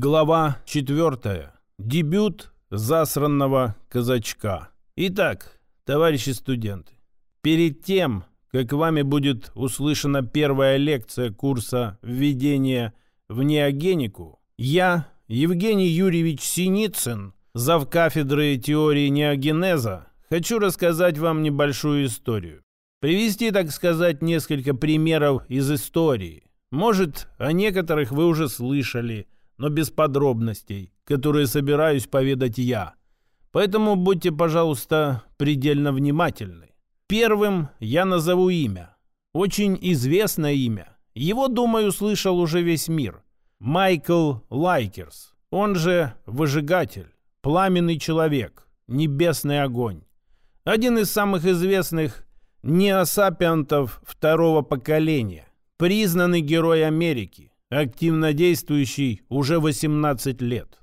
Глава 4. Дебют засранного казачка. Итак, товарищи студенты, перед тем, как вами будет услышана первая лекция курса введения в неогенику, я, Евгений Юрьевич Синицын, зав кафедры теории неогенеза, хочу рассказать вам небольшую историю. Привести, так сказать, несколько примеров из истории. Может, о некоторых вы уже слышали, но без подробностей, которые собираюсь поведать я. Поэтому будьте, пожалуйста, предельно внимательны. Первым я назову имя. Очень известное имя. Его, думаю, слышал уже весь мир. Майкл Лайкерс, он же Выжигатель, Пламенный Человек, Небесный Огонь. Один из самых известных неосапиантов второго поколения, признанный герой Америки, активно действующий уже 18 лет.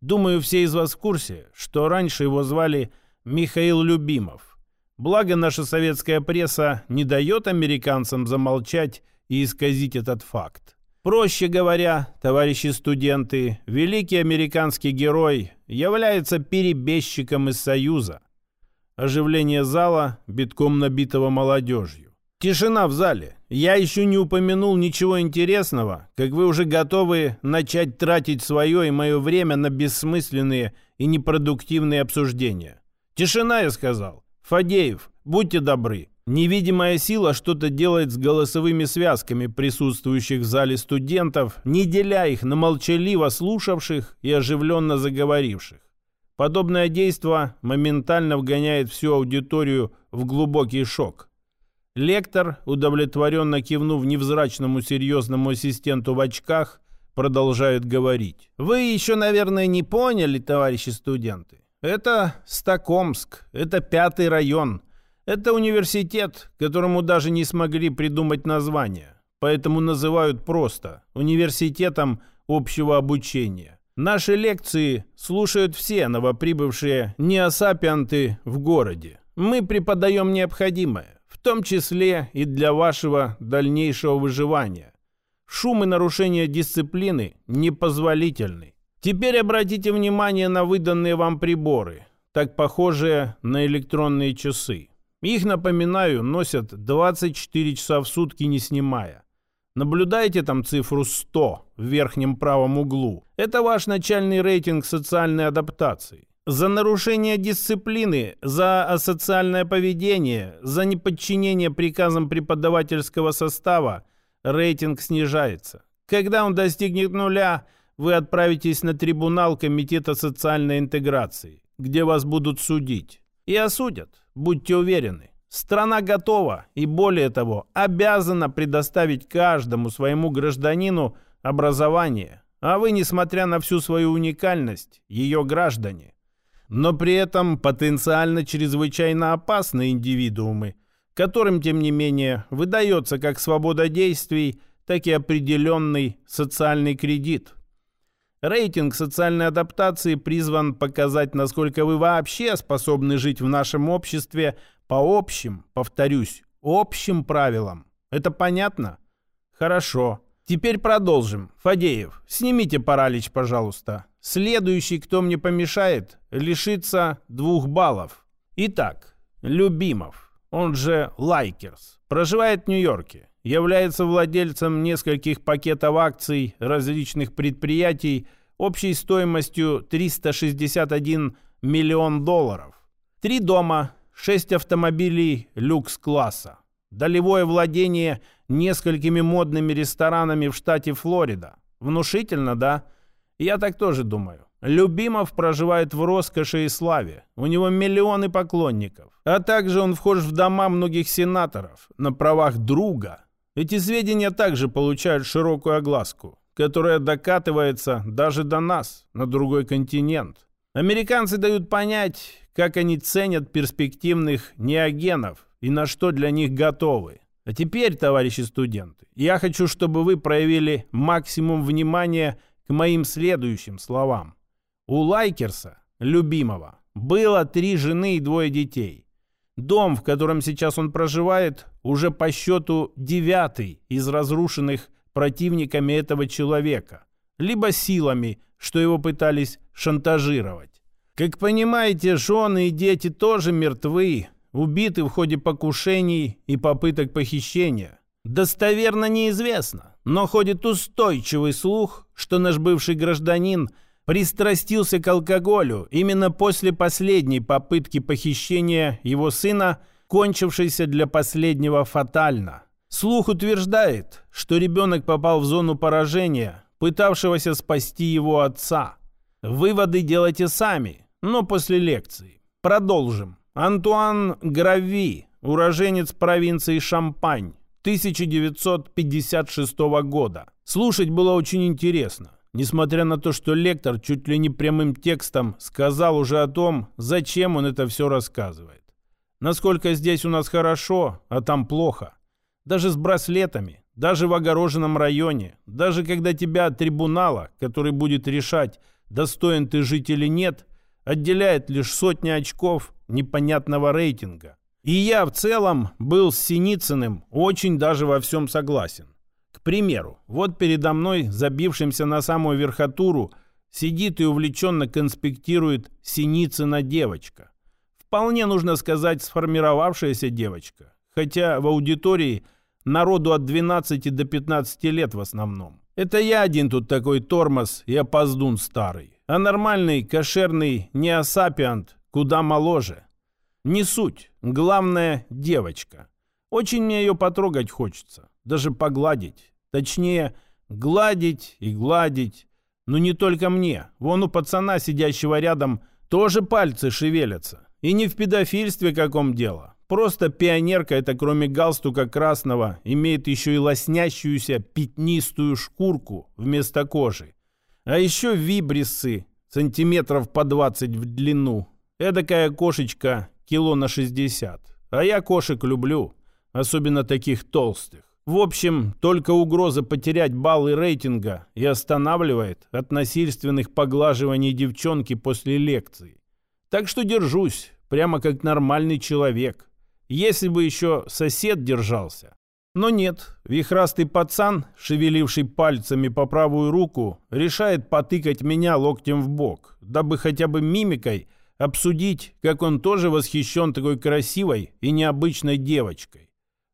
Думаю, все из вас в курсе, что раньше его звали Михаил Любимов. Благо наша советская пресса не дает американцам замолчать и исказить этот факт. Проще говоря, товарищи студенты, великий американский герой является перебежчиком из Союза – Оживление зала, битком набитого молодежью. Тишина в зале. Я еще не упомянул ничего интересного, как вы уже готовы начать тратить свое и мое время на бессмысленные и непродуктивные обсуждения. Тишина, я сказал. Фадеев, будьте добры. Невидимая сила что-то делает с голосовыми связками присутствующих в зале студентов, не деля их на молчаливо слушавших и оживленно заговоривших. Подобное действие моментально вгоняет всю аудиторию в глубокий шок. Лектор, удовлетворенно кивнув невзрачному серьезному ассистенту в очках, продолжает говорить. «Вы еще, наверное, не поняли, товарищи студенты. Это Стокомск, это пятый район, это университет, которому даже не смогли придумать название, поэтому называют просто университетом общего обучения. Наши лекции слушают все новоприбывшие неосапианты в городе. Мы преподаем необходимое, в том числе и для вашего дальнейшего выживания. Шум и нарушение дисциплины непозволительны. Теперь обратите внимание на выданные вам приборы, так похожие на электронные часы. Их, напоминаю, носят 24 часа в сутки не снимая. Наблюдаете там цифру 100 в верхнем правом углу? Это ваш начальный рейтинг социальной адаптации. За нарушение дисциплины, за асоциальное поведение, за неподчинение приказам преподавательского состава рейтинг снижается. Когда он достигнет нуля, вы отправитесь на трибунал Комитета социальной интеграции, где вас будут судить. И осудят, будьте уверены. Страна готова и, более того, обязана предоставить каждому своему гражданину образование, а вы, несмотря на всю свою уникальность, ее граждане. Но при этом потенциально чрезвычайно опасные индивидуумы, которым, тем не менее, выдается как свобода действий, так и определенный социальный кредит. Рейтинг социальной адаптации призван показать, насколько вы вообще способны жить в нашем обществе по общим, повторюсь, общим правилам. Это понятно? Хорошо. Теперь продолжим. Фадеев, снимите паралич, пожалуйста. Следующий, кто мне помешает, лишится двух баллов. Итак, Любимов, он же Лайкерс, проживает в Нью-Йорке, является владельцем нескольких пакетов акций различных предприятий общей стоимостью 361 миллион долларов. Три дома, шесть автомобилей люкс-класса, долевое владение несколькими модными ресторанами в штате Флорида. Внушительно, да? Я так тоже думаю. Любимов проживает в роскоши и славе. У него миллионы поклонников. А также он вхож в дома многих сенаторов на правах друга. Эти сведения также получают широкую огласку, которая докатывается даже до нас, на другой континент. Американцы дают понять, как они ценят перспективных неогенов и на что для них готовы. А теперь, товарищи студенты, я хочу, чтобы вы проявили максимум внимания к моим следующим словам. У Лайкерса, любимого, было три жены и двое детей. Дом, в котором сейчас он проживает, уже по счету девятый из разрушенных противниками этого человека, либо силами, что его пытались шантажировать. Как понимаете, жены и дети тоже мертвы, убиты в ходе покушений и попыток похищения. Достоверно неизвестно, но ходит устойчивый слух, что наш бывший гражданин пристрастился к алкоголю именно после последней попытки похищения его сына, кончившейся для последнего фатально. Слух утверждает, что ребенок попал в зону поражения, пытавшегося спасти его отца. Выводы делайте сами, но после лекции. Продолжим. Антуан Грави, уроженец провинции Шампань, 1956 года. Слушать было очень интересно, несмотря на то, что лектор чуть ли не прямым текстом сказал уже о том, зачем он это все рассказывает. Насколько здесь у нас хорошо, а там плохо. Даже с браслетами, даже в огороженном районе, даже когда тебя от трибунала, который будет решать, достоин ты жить или нет, отделяет лишь сотни очков непонятного рейтинга. И я в целом был с Синицыным очень даже во всем согласен. К примеру, вот передо мной, забившимся на самую верхотуру, сидит и увлеченно конспектирует Синицына девочка. Вполне, нужно сказать, сформировавшаяся девочка. Хотя в аудитории народу от 12 до 15 лет в основном. Это я один тут такой тормоз и опоздун старый. А нормальный кошерный неосапиант куда моложе. Не суть. Главное – девочка. Очень мне ее потрогать хочется. Даже погладить. Точнее, гладить и гладить. Но не только мне. Вон у пацана, сидящего рядом, тоже пальцы шевелятся. И не в педофильстве каком дело. Просто пионерка это кроме галстука красного имеет еще и лоснящуюся пятнистую шкурку вместо кожи. А еще вибрисы сантиметров по 20 в длину. Эдакая кошечка кило на 60. А я кошек люблю, особенно таких толстых. В общем, только угроза потерять баллы рейтинга и останавливает от насильственных поглаживаний девчонки после лекции. Так что держусь, прямо как нормальный человек. Если бы еще сосед держался. Но нет, вихрастый пацан, шевеливший пальцами по правую руку, решает потыкать меня локтем в бок, дабы хотя бы мимикой – обсудить, как он тоже восхищен такой красивой и необычной девочкой.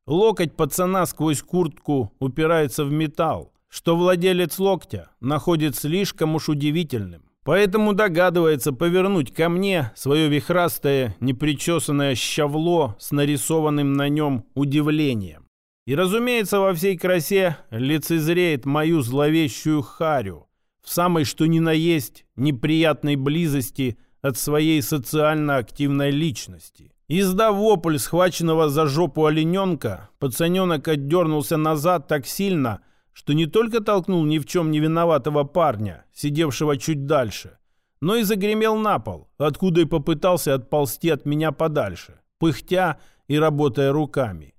Локоть пацана сквозь куртку упирается в металл, что владелец локтя находит слишком уж удивительным. Поэтому догадывается повернуть ко мне свое вихрастое, непричесанное щавло с нарисованным на нем удивлением. И, разумеется, во всей красе лицезреет мою зловещую харю в самой что ни на есть неприятной близости – от своей социально активной личности. Издав вопль схваченного за жопу олененка, пацаненок отдернулся назад так сильно, что не только толкнул ни в чем не виноватого парня, сидевшего чуть дальше, но и загремел на пол, откуда и попытался отползти от меня подальше, пыхтя и работая руками.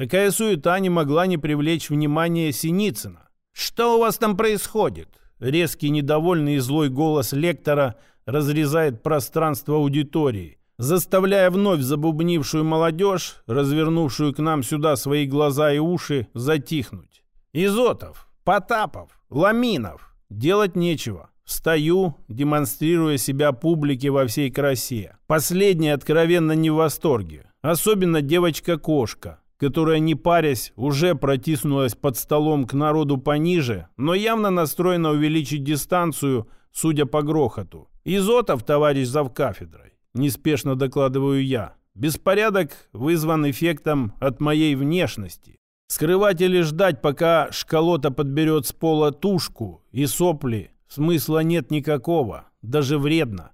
Такая суета не могла не привлечь внимание Синицына. «Что у вас там происходит?» Резкий, недовольный и злой голос лектора – разрезает пространство аудитории, заставляя вновь забубнившую молодежь, развернувшую к нам сюда свои глаза и уши, затихнуть. Изотов, Потапов, Ламинов. Делать нечего. Стою, демонстрируя себя публике во всей красе. Последняя откровенно не в восторге. Особенно девочка-кошка, которая, не парясь, уже протиснулась под столом к народу пониже, но явно настроена увеличить дистанцию, судя по грохоту. «Изотов, товарищ завкафедрой», — неспешно докладываю я. «Беспорядок вызван эффектом от моей внешности. Скрывать или ждать, пока школота подберет с пола тушку и сопли, смысла нет никакого, даже вредно.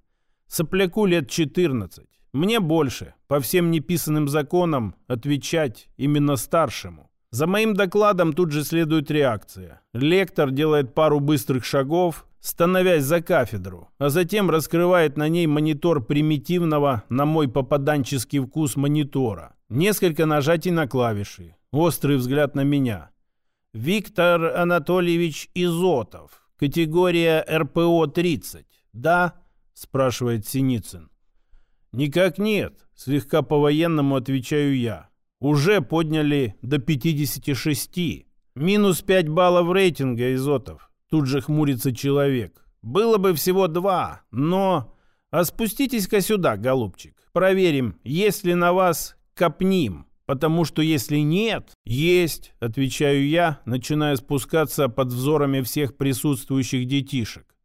Сопляку лет 14. Мне больше, по всем неписанным законам, отвечать именно старшему. За моим докладом тут же следует реакция. Лектор делает пару быстрых шагов, становясь за кафедру, а затем раскрывает на ней монитор примитивного, на мой попаданческий вкус, монитора. Несколько нажатий на клавиши. Острый взгляд на меня. Виктор Анатольевич Изотов. Категория РПО-30. Да? Спрашивает Синицын. Никак нет. Слегка по-военному отвечаю я. Уже подняли до 56. Минус 5 баллов рейтинга, Изотов. Тут же хмурится человек. Было бы всего два, но... А спуститесь-ка сюда, голубчик. Проверим, есть ли на вас копним. Потому что если нет, есть, отвечаю я, начиная спускаться под взорами всех присутствующих детишек.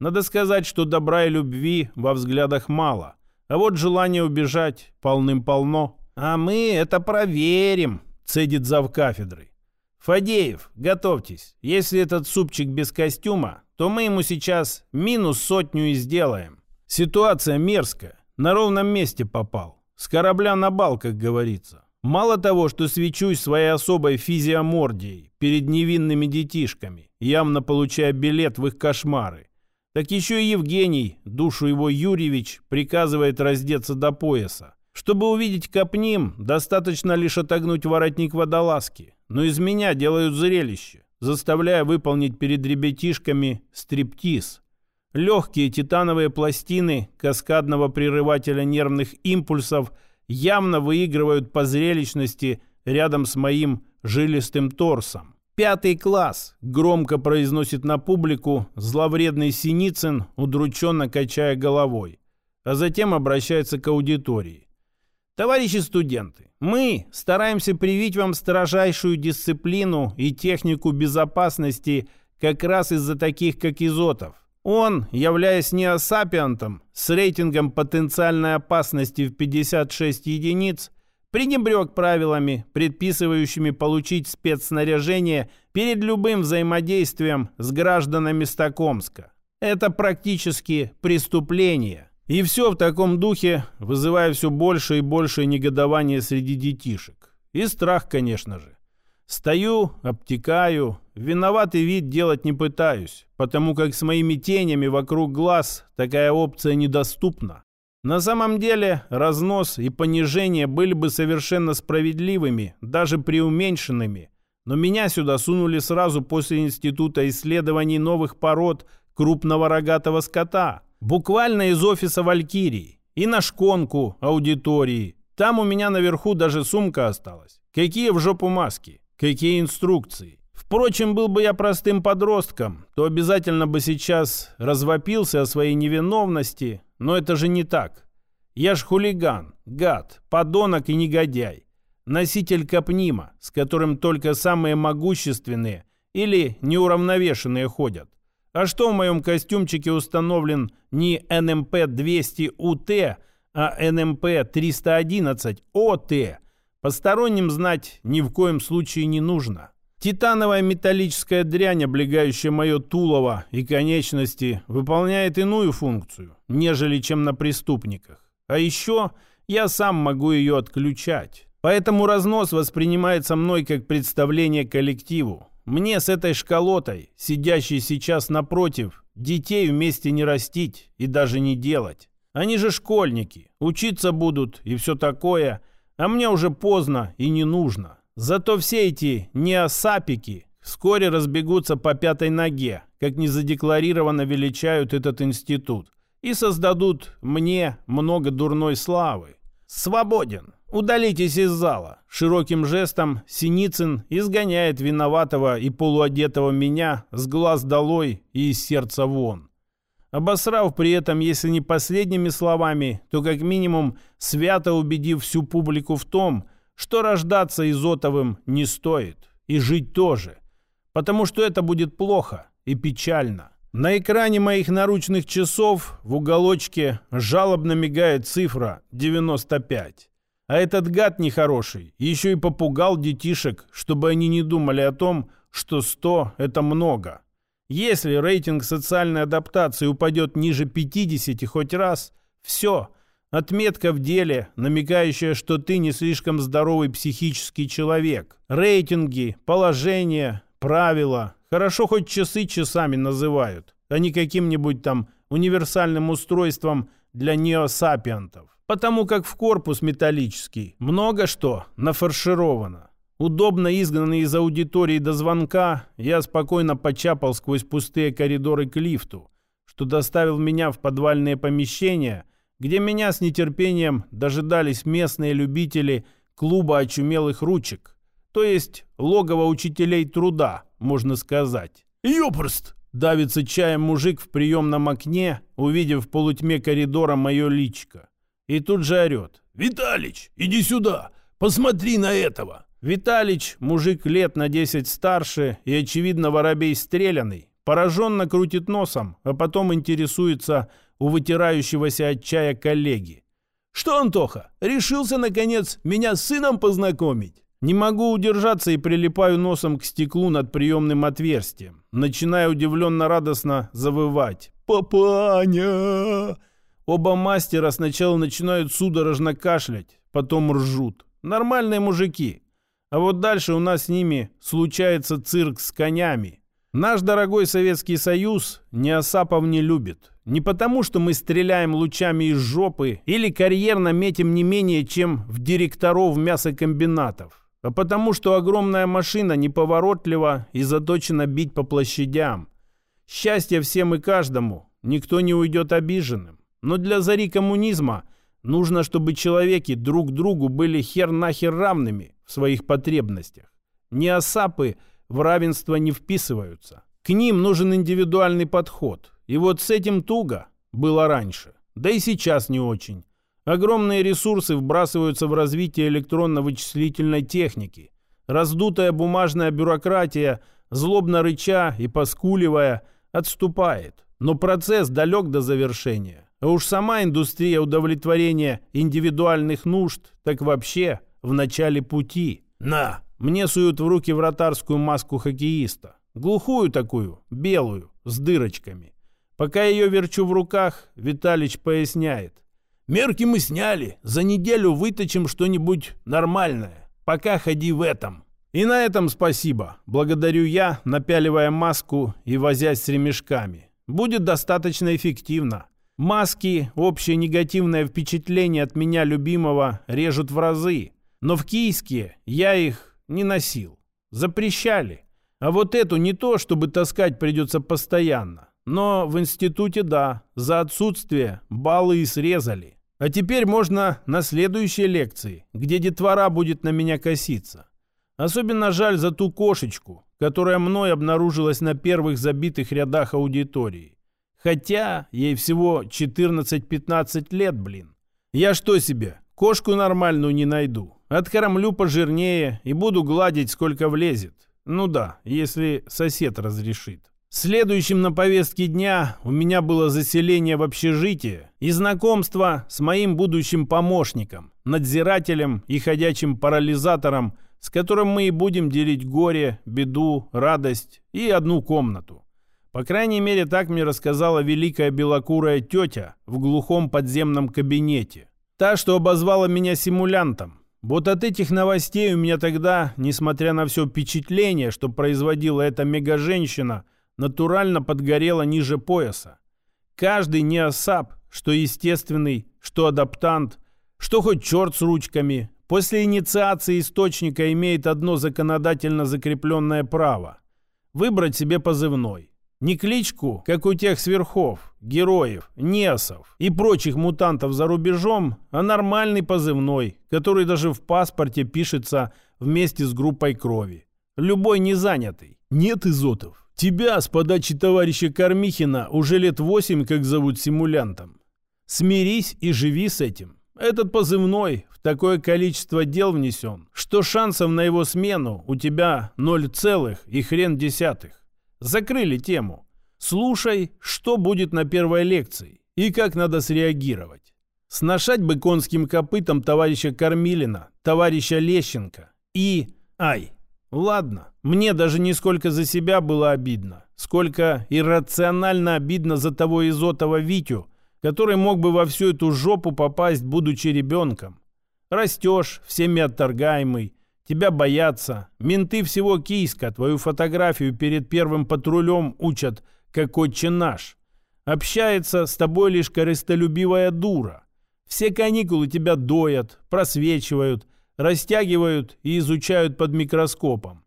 Надо сказать, что добра и любви во взглядах мало, а вот желание убежать полным-полно. А мы это проверим, цедит зав кафедрой. Фадеев, готовьтесь. Если этот супчик без костюма, то мы ему сейчас минус сотню и сделаем. Ситуация мерзкая. На ровном месте попал. С корабля на бал, как говорится. Мало того, что свечусь своей особой физиомордией перед невинными детишками, явно получая билет в их кошмары, так еще и Евгений, душу его Юрьевич, приказывает раздеться до пояса. Чтобы увидеть копним, достаточно лишь отогнуть воротник водолазки. Но из меня делают зрелище, заставляя выполнить перед ребятишками стриптиз. Легкие титановые пластины каскадного прерывателя нервных импульсов явно выигрывают по зрелищности рядом с моим жилистым торсом. «Пятый класс!» — громко произносит на публику зловредный Синицын, удрученно качая головой, а затем обращается к аудитории. Товарищи студенты, мы стараемся привить вам строжайшую дисциплину и технику безопасности как раз из-за таких, как Изотов. Он, являясь неосапиантом с рейтингом потенциальной опасности в 56 единиц, пренебрег правилами, предписывающими получить спецснаряжение перед любым взаимодействием с гражданами Стокомска. Это практически преступление. И все в таком духе, вызывая все больше и больше негодования среди детишек. И страх, конечно же. Стою, обтекаю, виноватый вид делать не пытаюсь, потому как с моими тенями вокруг глаз такая опция недоступна. На самом деле разнос и понижение были бы совершенно справедливыми, даже преуменьшенными, но меня сюда сунули сразу после Института исследований новых пород крупного рогатого скота – Буквально из офиса Валькирии. И на шконку аудитории. Там у меня наверху даже сумка осталась. Какие в жопу маски? Какие инструкции? Впрочем, был бы я простым подростком, то обязательно бы сейчас развопился о своей невиновности, но это же не так. Я ж хулиган, гад, подонок и негодяй. Носитель капнима, с которым только самые могущественные или неуравновешенные ходят. А что в моем костюмчике установлен не НМП-200УТ, а НМП-311ОТ, посторонним знать ни в коем случае не нужно. Титановая металлическая дрянь, облегающая мое тулово и конечности, выполняет иную функцию, нежели чем на преступниках. А еще я сам могу ее отключать. Поэтому разнос воспринимается мной как представление коллективу, мне с этой шкалотой, сидящей сейчас напротив, детей вместе не растить и даже не делать. Они же школьники, учиться будут и все такое, а мне уже поздно и не нужно. Зато все эти неосапики вскоре разбегутся по пятой ноге, как незадекларированно величают этот институт, и создадут мне много дурной славы. Свободен. «Удалитесь из зала!» Широким жестом Синицын изгоняет виноватого и полуодетого меня с глаз долой и из сердца вон. Обосрав при этом, если не последними словами, то как минимум свято убедив всю публику в том, что рождаться Изотовым не стоит, и жить тоже, потому что это будет плохо и печально. На экране моих наручных часов в уголочке жалобно мигает цифра 95. А этот гад нехороший еще и попугал детишек, чтобы они не думали о том, что 100 – это много. Если рейтинг социальной адаптации упадет ниже 50 хоть раз, все, отметка в деле, намекающая, что ты не слишком здоровый психический человек. Рейтинги, положения, правила. Хорошо хоть часы часами называют, а не каким-нибудь там универсальным устройством для неосапиантов потому как в корпус металлический много что нафаршировано. Удобно изгнанный из аудитории до звонка, я спокойно почапал сквозь пустые коридоры к лифту, что доставил меня в подвальные помещения, где меня с нетерпением дожидались местные любители клуба очумелых ручек, то есть логово учителей труда, можно сказать. «Ёпрст!» Давится чаем мужик в приемном окне, увидев в полутьме коридора мое личико. И тут же орет. «Виталич, иди сюда! Посмотри на этого!» Виталич, мужик лет на 10 старше и, очевидно, воробей стреляный, пораженно крутит носом, а потом интересуется у вытирающегося от чая коллеги. «Что, Антоха, решился, наконец, меня с сыном познакомить?» Не могу удержаться и прилипаю носом к стеклу над приемным отверстием. Начинаю удивленно-радостно завывать. «Папаня!» Оба мастера сначала начинают судорожно кашлять, потом ржут. Нормальные мужики. А вот дальше у нас с ними случается цирк с конями. Наш дорогой Советский Союз неосапов не любит. Не потому, что мы стреляем лучами из жопы или карьерно метим не менее, чем в директоров мясокомбинатов а потому что огромная машина неповоротлива и заточена бить по площадям. Счастье всем и каждому, никто не уйдет обиженным. Но для зари коммунизма нужно, чтобы человеки друг другу были хер-нахер равными в своих потребностях. Неосапы в равенство не вписываются. К ним нужен индивидуальный подход. И вот с этим туго было раньше. Да и сейчас не очень. Огромные ресурсы вбрасываются в развитие электронно-вычислительной техники. Раздутая бумажная бюрократия, злобно рыча и поскуливая, отступает. Но процесс далек до завершения. А уж сама индустрия удовлетворения индивидуальных нужд так вообще в начале пути. На! Мне суют в руки вратарскую маску хоккеиста. Глухую такую, белую, с дырочками. Пока ее верчу в руках, Виталич поясняет. Мерки мы сняли. За неделю выточим что-нибудь нормальное. Пока ходи в этом. И на этом спасибо. Благодарю я, напяливая маску и возясь с ремешками. Будет достаточно эффективно. Маски, общее негативное впечатление от меня любимого режут в разы. Но в кийске я их не носил. Запрещали. А вот эту не то, чтобы таскать придется постоянно. Но в институте да, за отсутствие баллы и срезали. А теперь можно на следующей лекции, где детвора будет на меня коситься. Особенно жаль за ту кошечку, которая мной обнаружилась на первых забитых рядах аудитории. Хотя ей всего 14-15 лет, блин. Я что себе, кошку нормальную не найду. Откормлю пожирнее и буду гладить, сколько влезет. Ну да, если сосед разрешит. Следующим на повестке дня у меня было заселение в общежитие и знакомство с моим будущим помощником, надзирателем и ходячим парализатором, с которым мы и будем делить горе, беду, радость и одну комнату. По крайней мере, так мне рассказала великая белокурая тетя в глухом подземном кабинете. Та, что обозвала меня симулянтом. Вот от этих новостей у меня тогда, несмотря на все впечатление, что производила эта мега-женщина – натурально подгорела ниже пояса. Каждый неосап, что естественный, что адаптант, что хоть черт с ручками, после инициации источника имеет одно законодательно закрепленное право – выбрать себе позывной. Не кличку, как у тех сверхов, героев, неосов и прочих мутантов за рубежом, а нормальный позывной, который даже в паспорте пишется вместе с группой крови. Любой незанятый. Нет изотов. Тебя с подачи товарища Кормихина уже лет восемь как зовут симулянтом. Смирись и живи с этим. Этот позывной в такое количество дел внесен, что шансов на его смену у тебя ноль целых и хрен десятых. Закрыли тему. Слушай, что будет на первой лекции и как надо среагировать. Сношать бы конским копытом товарища Кормилина, товарища Лещенко и... Ай, Ладно, мне даже не сколько за себя было обидно, сколько иррационально обидно за того изотого Витю, который мог бы во всю эту жопу попасть, будучи ребенком. Растешь, всеми отторгаемый, тебя боятся, менты всего кийска, твою фотографию перед первым патрулем учат, как отче наш. Общается с тобой лишь корыстолюбивая дура. Все каникулы тебя доят, просвечивают, растягивают и изучают под микроскопом.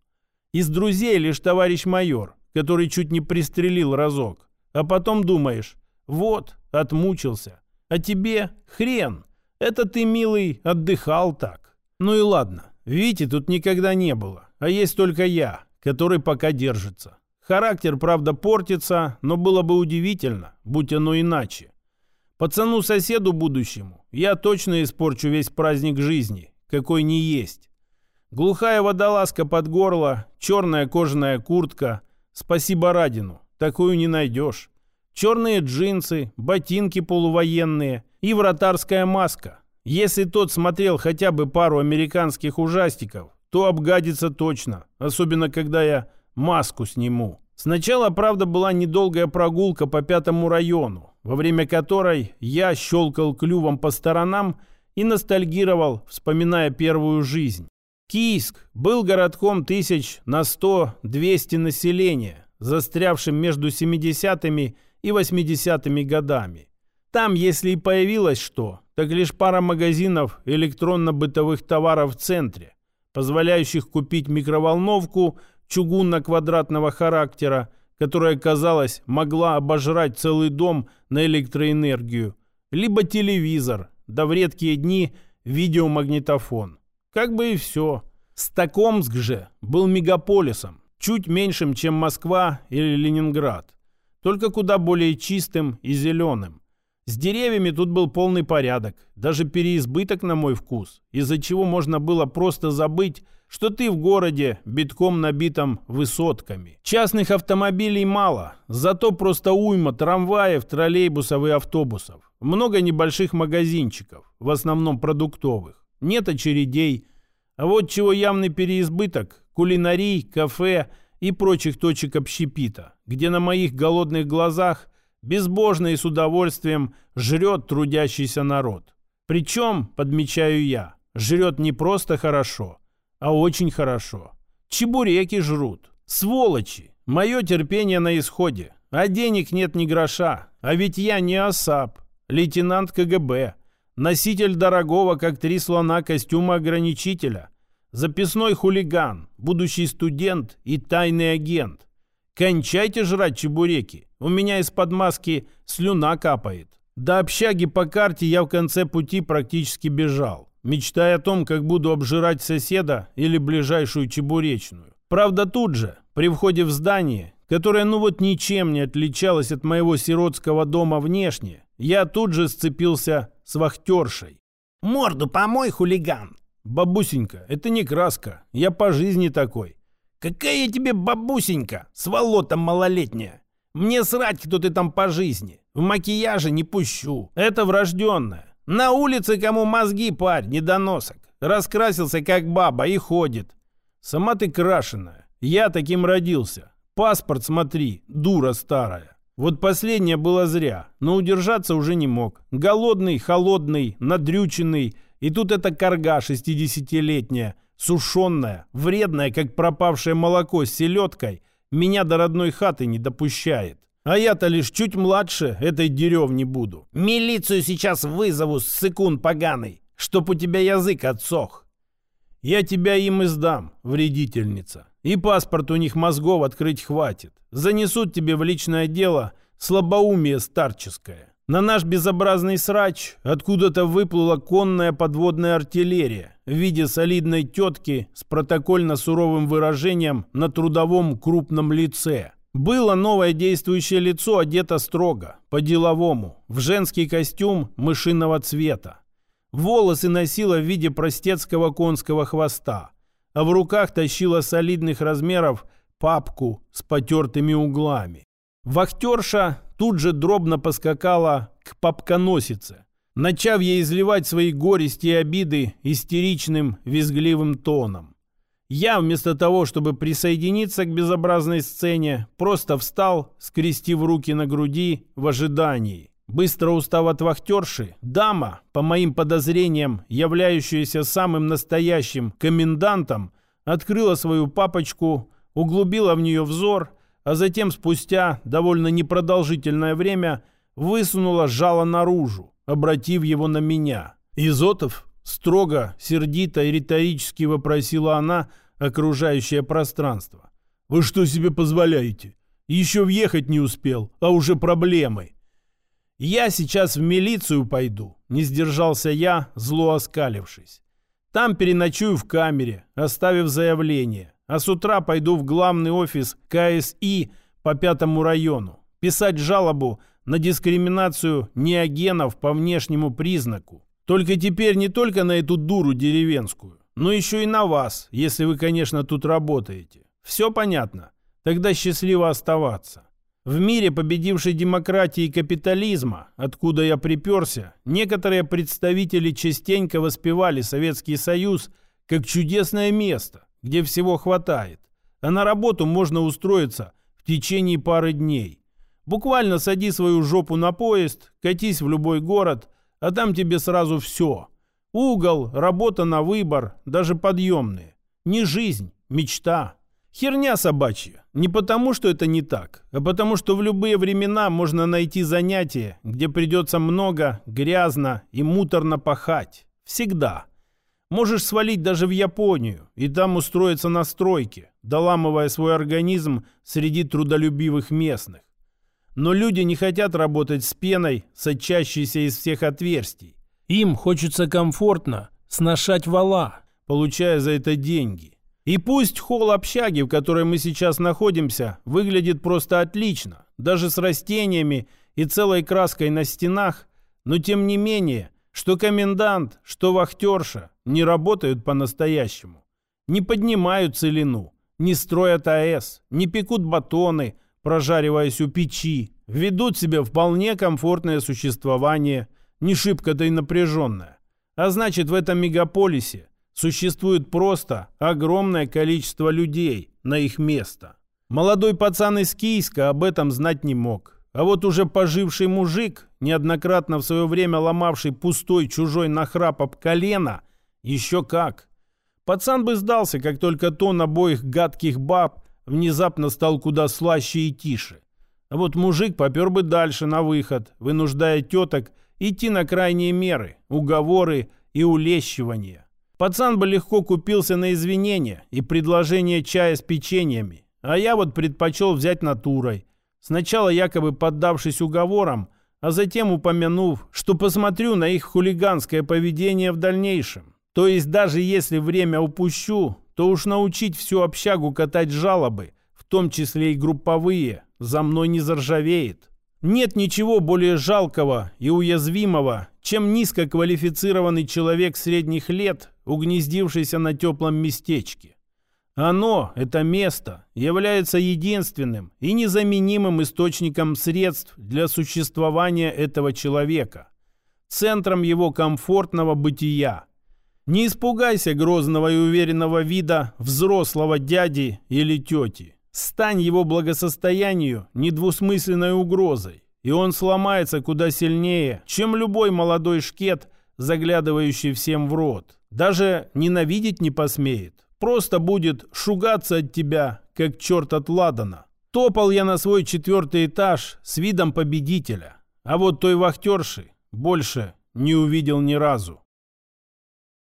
Из друзей лишь товарищ майор, который чуть не пристрелил разок. А потом думаешь, вот, отмучился. А тебе хрен. Это ты, милый, отдыхал так. Ну и ладно, Вити тут никогда не было. А есть только я, который пока держится. Характер, правда, портится, но было бы удивительно, будь оно иначе. Пацану-соседу будущему я точно испорчу весь праздник жизни, какой не есть. Глухая водолазка под горло, черная кожаная куртка. Спасибо Радину, такую не найдешь. Черные джинсы, ботинки полувоенные и вратарская маска. Если тот смотрел хотя бы пару американских ужастиков, то обгадится точно, особенно когда я маску сниму. Сначала, правда, была недолгая прогулка по пятому району, во время которой я щелкал клювом по сторонам и ностальгировал, вспоминая первую жизнь. Кийск был городком тысяч на 100-200 населения, застрявшим между 70-ми и 80-ми годами. Там, если и появилось что, так лишь пара магазинов электронно-бытовых товаров в центре, позволяющих купить микроволновку чугунно-квадратного характера, которая, казалось, могла обожрать целый дом на электроэнергию, либо телевизор, да в редкие дни видеомагнитофон. Как бы и все. Стокомск же был мегаполисом, чуть меньшим, чем Москва или Ленинград, только куда более чистым и зеленым. С деревьями тут был полный порядок, даже переизбыток на мой вкус, из-за чего можно было просто забыть, что ты в городе, битком набитом высотками. Частных автомобилей мало, зато просто уйма трамваев, троллейбусов и автобусов. Много небольших магазинчиков, в основном продуктовых. Нет очередей. А вот чего явный переизбыток – кулинарий, кафе и прочих точек общепита, где на моих голодных глазах безбожно и с удовольствием жрет трудящийся народ. Причем, подмечаю я, жрет не просто хорошо, а очень хорошо. Чебуреки жрут. Сволочи! Мое терпение на исходе. А денег нет ни гроша. А ведь я не ОСАП, лейтенант КГБ, носитель дорогого, как три слона, костюма ограничителя, записной хулиган, будущий студент и тайный агент. Кончайте жрать чебуреки. У меня из-под маски слюна капает. До общаги по карте я в конце пути практически бежал, мечтая о том, как буду обжирать соседа или ближайшую чебуречную. Правда, тут же, при входе в здание, которое ну вот ничем не отличалось от моего сиротского дома внешне, я тут же сцепился с вахтершей. «Морду помой, хулиган!» «Бабусенька, это не краска, я по жизни такой. «Какая я тебе бабусенька, сволота малолетняя! Мне срать, кто ты там по жизни. В макияже не пущу. Это врожденное. На улице кому мозги парь, недоносок. Раскрасился как баба и ходит. Сама ты крашеная. Я таким родился. Паспорт смотри, дура старая. Вот последнее было зря, но удержаться уже не мог. Голодный, холодный, надрюченный. И тут эта корга шестидесятилетняя сушеная, вредная, как пропавшее молоко с селедкой, меня до родной хаты не допущает. А я-то лишь чуть младше этой деревни буду. Милицию сейчас вызову, сыкун поганый, чтоб у тебя язык отсох. Я тебя им издам, вредительница. И паспорт у них мозгов открыть хватит. Занесут тебе в личное дело слабоумие старческое. На наш безобразный срач откуда-то выплыла конная подводная артиллерия в виде солидной тетки с протокольно-суровым выражением на трудовом крупном лице. Было новое действующее лицо одето строго, по-деловому, в женский костюм мышиного цвета. Волосы носила в виде простецкого конского хвоста, а в руках тащила солидных размеров папку с потертыми углами. Вахтерша тут же дробно поскакала к папконосице, начав ей изливать свои горести и обиды истеричным визгливым тоном. Я, вместо того, чтобы присоединиться к безобразной сцене, просто встал, скрестив руки на груди в ожидании. Быстро устав от вахтерши, дама, по моим подозрениям, являющаяся самым настоящим комендантом, открыла свою папочку, углубила в нее взор а затем спустя довольно непродолжительное время высунула жало наружу, обратив его на меня. Изотов строго, сердито и риторически вопросила она окружающее пространство. «Вы что себе позволяете? Еще въехать не успел, а уже проблемы». «Я сейчас в милицию пойду», — не сдержался я, зло оскалившись. «Там переночую в камере, оставив заявление. а с утра пойду в главный офис КСИ по пятому району писать жалобу на дискриминацию неогенов по внешнему признаку. Только теперь не только на эту дуру деревенскую, но еще и на вас, если вы, конечно, тут работаете. Все понятно? Тогда счастливо оставаться. В мире, победившей демократии и капитализма, откуда я приперся, некоторые представители частенько воспевали Советский Союз как чудесное место, где всего хватает. А на работу можно устроиться в течение пары дней. Буквально сади свою жопу на поезд, катись в любой город, а там тебе сразу все. Угол, работа на выбор, даже подъемные. Не жизнь, мечта. Херня собачья. Не потому, что это не так, а потому, что в любые времена можно найти занятие, где придется много, грязно и муторно пахать. Всегда. Можешь свалить даже в Японию и там устроиться на стройке, доламывая свой организм среди трудолюбивых местных. Но люди не хотят работать с пеной, сочащейся из всех отверстий. Им хочется комфортно сношать вала, получая за это деньги. И пусть холл общаги, в которой мы сейчас находимся, выглядит просто отлично, даже с растениями и целой краской на стенах, но тем не менее, что комендант, что вахтерша не работают по-настоящему. Не поднимают целину, не строят АЭС, не пекут батоны, прожариваясь у печи, ведут себе вполне комфортное существование, не шибко-то и напряженное. А значит, в этом мегаполисе Существует просто огромное количество людей на их место. Молодой пацан из Кийска об этом знать не мог. А вот уже поживший мужик, неоднократно в свое время ломавший пустой чужой нахрап об колено, еще как. Пацан бы сдался, как только тон обоих гадких баб внезапно стал куда слаще и тише. А вот мужик попер бы дальше на выход, вынуждая теток идти на крайние меры, уговоры и улещивания. Пацан бы легко купился на извинения и предложение чая с печеньями, а я вот предпочел взять натурой. Сначала якобы поддавшись уговорам, а затем упомянув, что посмотрю на их хулиганское поведение в дальнейшем. То есть даже если время упущу, то уж научить всю общагу катать жалобы, в том числе и групповые, за мной не заржавеет. Нет ничего более жалкого и уязвимого, чем низкоквалифицированный человек средних лет, угнездившийся на теплом местечке. Оно, это место, является единственным и незаменимым источником средств для существования этого человека, центром его комфортного бытия. Не испугайся грозного и уверенного вида взрослого дяди или тети. Стань его благосостоянию недвусмысленной угрозой, и он сломается куда сильнее, чем любой молодой шкет, заглядывающий всем в рот. Даже ненавидеть не посмеет. Просто будет шугаться от тебя, как черт от ладана. Топал я на свой четвертый этаж с видом победителя. А вот той вахтерши больше не увидел ни разу.